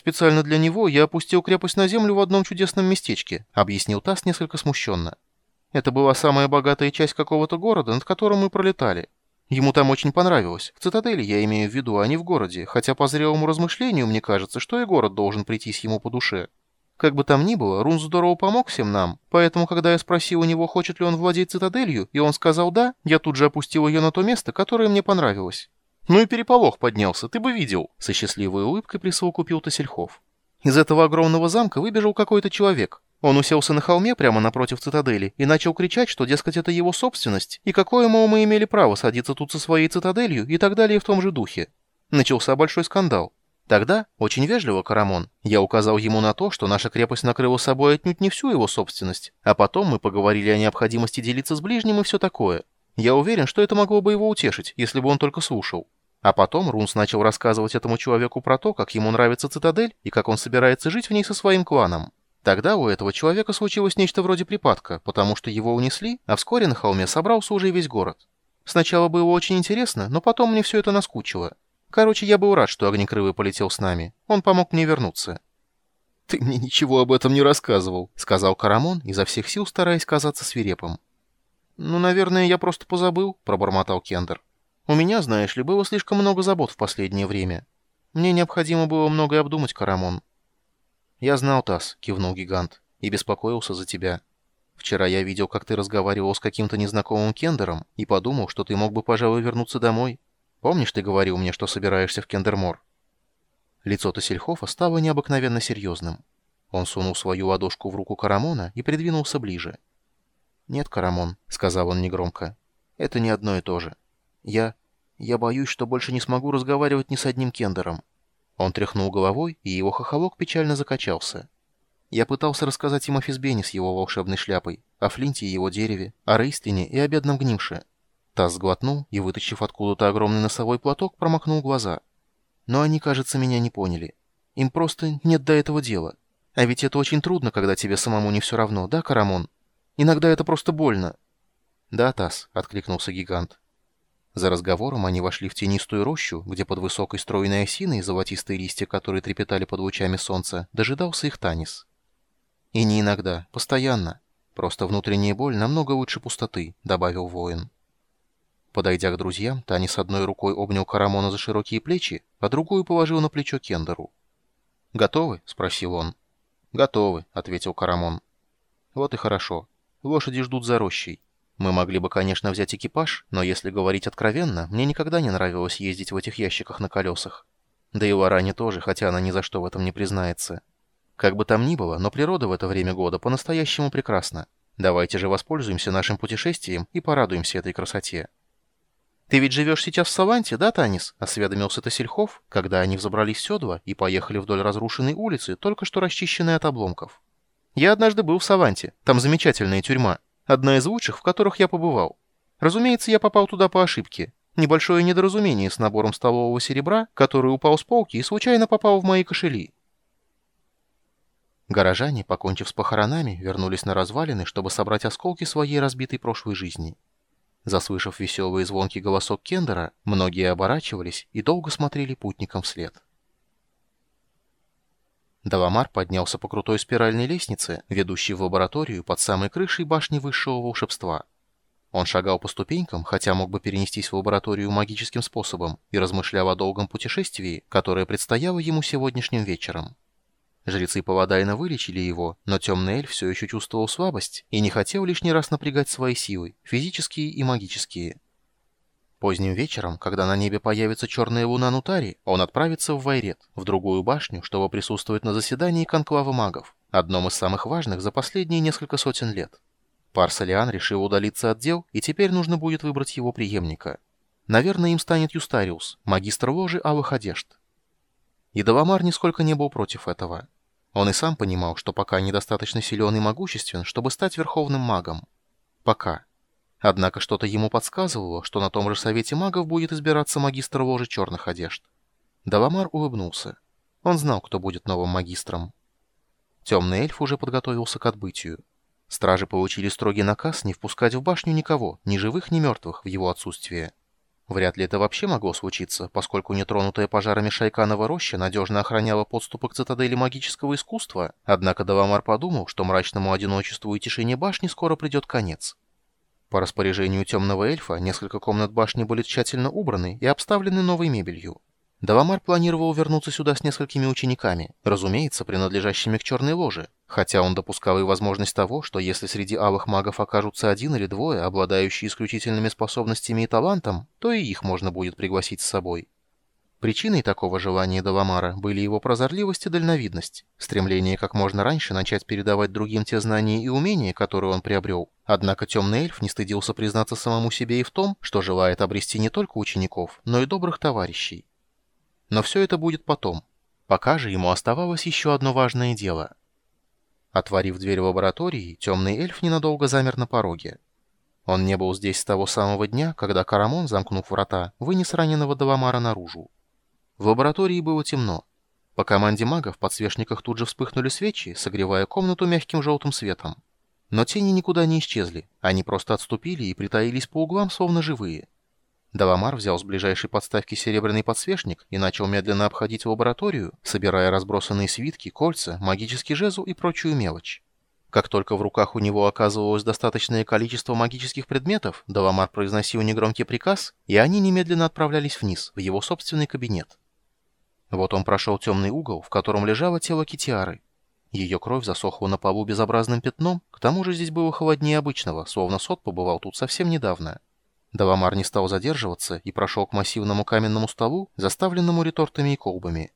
Специально для него я опустил крепость на землю в одном чудесном местечке», — объяснил Тасс несколько смущенно. «Это была самая богатая часть какого-то города, над которым мы пролетали. Ему там очень понравилось. В цитадели я имею в виду, а не в городе, хотя по зрелому размышлению мне кажется, что и город должен прийтись ему по душе. Как бы там ни было, Рун здорово помог всем нам, поэтому, когда я спросил у него, хочет ли он владеть цитаделью, и он сказал «да», я тут же опустил ее на то место, которое мне понравилось. Ну и переполох поднялся, ты бы видел, со счастливой улыбкой присовокупил Тосельхов. Из этого огромного замка выбежал какой-то человек. Он уселся на холме прямо напротив цитадели и начал кричать, что, дескать, это его собственность, и какое, мол, мы имели право садиться тут со своей цитаделью и так далее в том же духе. Начался большой скандал. Тогда, очень вежливо, Карамон, я указал ему на то, что наша крепость накрыла собой отнюдь не всю его собственность, а потом мы поговорили о необходимости делиться с ближним и все такое. Я уверен, что это могло бы его утешить, если бы он только слушал. А потом Рунс начал рассказывать этому человеку про то, как ему нравится цитадель и как он собирается жить в ней со своим кланом. Тогда у этого человека случилось нечто вроде припадка, потому что его унесли, а вскоре на холме собрался уже весь город. Сначала было очень интересно, но потом мне все это наскучило. Короче, я был рад, что Огнекрылый полетел с нами. Он помог мне вернуться. «Ты мне ничего об этом не рассказывал», — сказал Карамон, изо всех сил стараясь казаться свирепым. «Ну, наверное, я просто позабыл», — пробормотал Кендер. «У меня, знаешь ли, было слишком много забот в последнее время. Мне необходимо было многое обдумать, Карамон». «Я знал, Тасс», — кивнул гигант, — «и беспокоился за тебя. Вчера я видел, как ты разговаривал с каким-то незнакомым Кендером, и подумал, что ты мог бы, пожалуй, вернуться домой. Помнишь, ты говорил мне, что собираешься в Кендермор?» Лицо Тассельхофа стало необыкновенно серьезным. Он сунул свою ладошку в руку Карамона и придвинулся ближе. «Нет, Карамон», — сказал он негромко, — «это не одно и то же. Я... я боюсь, что больше не смогу разговаривать ни с одним Кендером. Он тряхнул головой, и его хохолок печально закачался. Я пытался рассказать им о Физбене с его волшебной шляпой, о Флинте и его дереве, о Рейстине и о бедном Гнимше. Таз сглотнул и, вытащив откуда-то огромный носовой платок, промокнул глаза. Но они, кажется, меня не поняли. Им просто нет до этого дела. А ведь это очень трудно, когда тебе самому не все равно, да, Карамон? Иногда это просто больно. «Да, Таз», — откликнулся гигант. За разговором они вошли в тенистую рощу, где под высокой стройной осиной золотистые листья, которые трепетали под лучами солнца, дожидался их Танис. «И не иногда, постоянно. Просто внутренняя боль намного лучше пустоты», — добавил воин. Подойдя к друзьям, Танис одной рукой обнял Карамона за широкие плечи, а другую положил на плечо Кендеру. «Готовы?» — спросил он. «Готовы», — ответил Карамон. «Вот и хорошо. Лошади ждут за рощей. Мы могли бы, конечно, взять экипаж, но если говорить откровенно, мне никогда не нравилось ездить в этих ящиках на колесах. Да и Лоране тоже, хотя она ни за что в этом не признается. Как бы там ни было, но природа в это время года по-настоящему прекрасна. Давайте же воспользуемся нашим путешествием и порадуемся этой красоте. «Ты ведь живешь сейчас в Саванте, да, Танис?» — осведомился Тосельхов, когда они взобрались в седло и поехали вдоль разрушенной улицы, только что расчищенной от обломков. «Я однажды был в Саванте. Там замечательная тюрьма. Одна из лучших, в которых я побывал. Разумеется, я попал туда по ошибке. Небольшое недоразумение с набором столового серебра, который упал с полки и случайно попал в мои кошели. Горожане, покончив с похоронами, вернулись на развалины, чтобы собрать осколки своей разбитой прошлой жизни. Заслышав веселый и звонкий голосок Кендера, многие оборачивались и долго смотрели путникам вслед. Даламар поднялся по крутой спиральной лестнице, ведущей в лабораторию под самой крышей башни высшего волшебства. Он шагал по ступенькам, хотя мог бы перенестись в лабораторию магическим способом, и размышлял о долгом путешествии, которое предстояло ему сегодняшним вечером. Жрецы Паладайна вылечили его, но темный эльф все еще чувствовал слабость и не хотел лишний раз напрягать свои силы, физические и магические. Поздним вечером, когда на небе появится черная луна Нутари, он отправится в Вайрет, в другую башню, чтобы присутствовать на заседании конклава магов, одном из самых важных за последние несколько сотен лет. Парсалиан решил удалиться от дел, и теперь нужно будет выбрать его преемника. Наверное, им станет Юстариус, магистр ложи Алых Одежд. И нисколько не был против этого. Он и сам понимал, что пока недостаточно силен и могуществен, чтобы стать верховным магом. Пока. Однако что-то ему подсказывало, что на том же совете магов будет избираться магистр ложи черных одежд. Даламар улыбнулся. Он знал, кто будет новым магистром. Темный эльф уже подготовился к отбытию. Стражи получили строгий наказ не впускать в башню никого, ни живых, ни мертвых, в его отсутствие. Вряд ли это вообще могло случиться, поскольку нетронутая пожарами Шайканова роща надежно охраняла подступы к цитадели магического искусства, однако Давамар подумал, что мрачному одиночеству и тишине башни скоро придет конец. По распоряжению темного эльфа несколько комнат башни были тщательно убраны и обставлены новой мебелью. Давамар планировал вернуться сюда с несколькими учениками, разумеется, принадлежащими к черной ложе, хотя он допускал и возможность того, что если среди алых магов окажутся один или двое, обладающие исключительными способностями и талантом, то и их можно будет пригласить с собой. Причиной такого желания Давамара были его прозорливость и дальновидность, стремление как можно раньше начать передавать другим те знания и умения, которые он приобрел. Однако темный эльф не стыдился признаться самому себе и в том, что желает обрести не только учеников, но и добрых товарищей. Но все это будет потом. Пока же ему оставалось еще одно важное дело. Отворив дверь лаборатории, темный эльф ненадолго замер на пороге. Он не был здесь с того самого дня, когда Карамон, замкнув врата, вынес раненого Даламара наружу. В лаборатории было темно. По команде мага в подсвечниках тут же вспыхнули свечи, согревая комнату мягким желтым светом. Но тени никуда не исчезли, они просто отступили и притаились по углам, словно живые. Даламар взял с ближайшей подставки серебряный подсвечник и начал медленно обходить лабораторию, собирая разбросанные свитки, кольца, магический жезл и прочую мелочь. Как только в руках у него оказывалось достаточное количество магических предметов, Даламар произносил негромкий приказ, и они немедленно отправлялись вниз, в его собственный кабинет. Вот он прошел темный угол, в котором лежало тело Китиары. Ее кровь засохла на полу безобразным пятном, к тому же здесь было холоднее обычного, словно сот побывал тут совсем недавно. Даламар не стал задерживаться и прошел к массивному каменному столу, заставленному ретортами и колбами.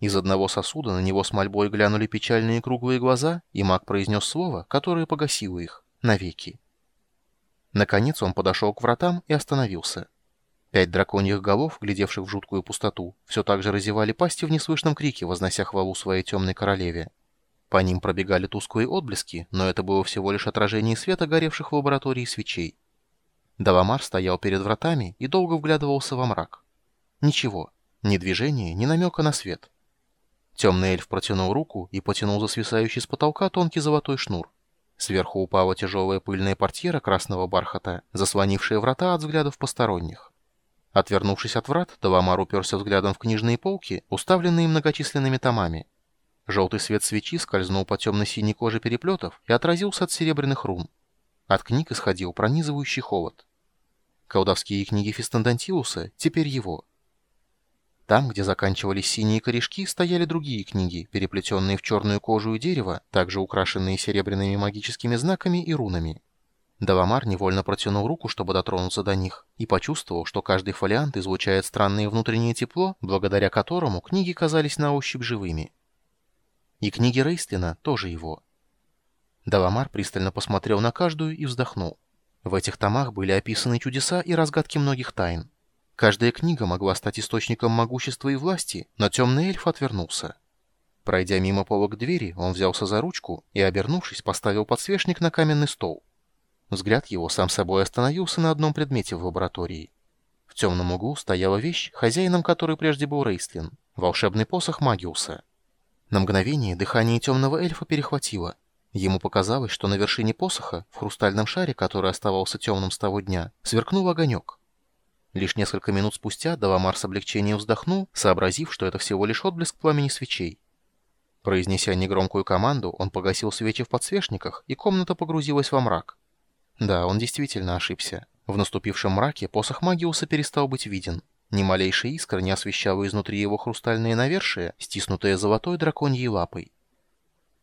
Из одного сосуда на него с мольбой глянули печальные круглые глаза, и маг произнес слово, которое погасило их, навеки. Наконец он подошел к вратам и остановился. Пять драконьих голов, глядевших в жуткую пустоту, все так же разевали пасти в неслышном крике, вознося хвалу своей темной королеве. По ним пробегали тусклые отблески, но это было всего лишь отражение света, горевших в лаборатории свечей. Даламар стоял перед вратами и долго вглядывался во мрак. Ничего, ни движения, ни намека на свет. Темный эльф протянул руку и потянул за свисающий с потолка тонкий золотой шнур. Сверху упала тяжелая пыльная портьера красного бархата, заслонившая врата от взглядов посторонних. Отвернувшись от врат, Даламар уперся взглядом в книжные полки, уставленные многочисленными томами. Желтый свет свечи скользнул по темно-синей коже переплетов и отразился от серебряных рун. От книг исходил пронизывающий холод. Колдовские книги Фистандантиуса теперь его. Там, где заканчивались синие корешки, стояли другие книги, переплетенные в черную кожу и дерево, также украшенные серебряными магическими знаками и рунами. Даламар невольно протянул руку, чтобы дотронуться до них, и почувствовал, что каждый фолиант излучает странное внутреннее тепло, благодаря которому книги казались на ощупь живыми. И книги Рейстлина тоже его. Даламар пристально посмотрел на каждую и вздохнул. В этих томах были описаны чудеса и разгадки многих тайн. Каждая книга могла стать источником могущества и власти, но темный эльф отвернулся. Пройдя мимо полок двери, он взялся за ручку и, обернувшись, поставил подсвечник на каменный стол. Взгляд его сам собой остановился на одном предмете в лаборатории. В темном углу стояла вещь, хозяином которой прежде был Рейстлин, волшебный посох Магиуса. На мгновение дыхание темного эльфа перехватило. Ему показалось, что на вершине посоха, в хрустальном шаре, который оставался темным с того дня, сверкнул огонек. Лишь несколько минут спустя Давамар с облегчением вздохнул, сообразив, что это всего лишь отблеск пламени свечей. Произнеся негромкую команду, он погасил свечи в подсвечниках, и комната погрузилась во мрак. Да, он действительно ошибся. В наступившем мраке посох Магиуса перестал быть виден. Ни малейшая искра не освещала изнутри его хрустальные навершие, стиснутые золотой драконьей лапой.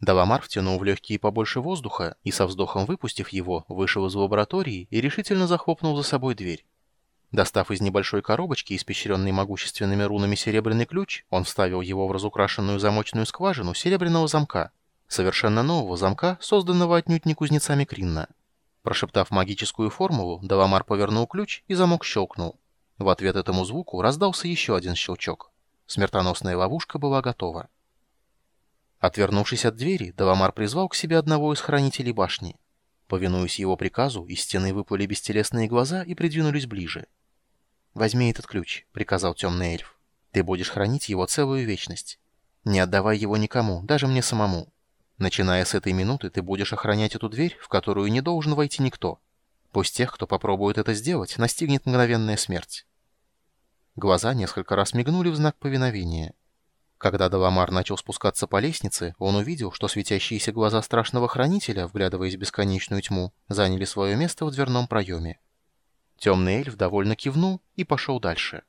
Даламар втянул в легкие побольше воздуха и, со вздохом выпустив его, вышел из лаборатории и решительно захлопнул за собой дверь. Достав из небольшой коробочки, испещренной могущественными рунами серебряный ключ, он вставил его в разукрашенную замочную скважину серебряного замка. Совершенно нового замка, созданного отнюдь не кузнецами Кринна. Прошептав магическую формулу, Даламар повернул ключ и замок щелкнул. В ответ этому звуку раздался еще один щелчок. Смертоносная ловушка была готова. Отвернувшись от двери, Даламар призвал к себе одного из хранителей башни. Повинуясь его приказу, из стены выплыли бестелесные глаза и придвинулись ближе. «Возьми этот ключ», — приказал темный эльф. «Ты будешь хранить его целую вечность. Не отдавай его никому, даже мне самому. Начиная с этой минуты, ты будешь охранять эту дверь, в которую не должен войти никто. Пусть тех, кто попробует это сделать, настигнет мгновенная смерть. Глаза несколько раз мигнули в знак повиновения. Когда Даламар начал спускаться по лестнице, он увидел, что светящиеся глаза страшного хранителя, вглядываясь в бесконечную тьму, заняли свое место в дверном проеме. Темный эльф довольно кивнул и пошел дальше.